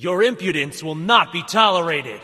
Your impudence will not be tolerated.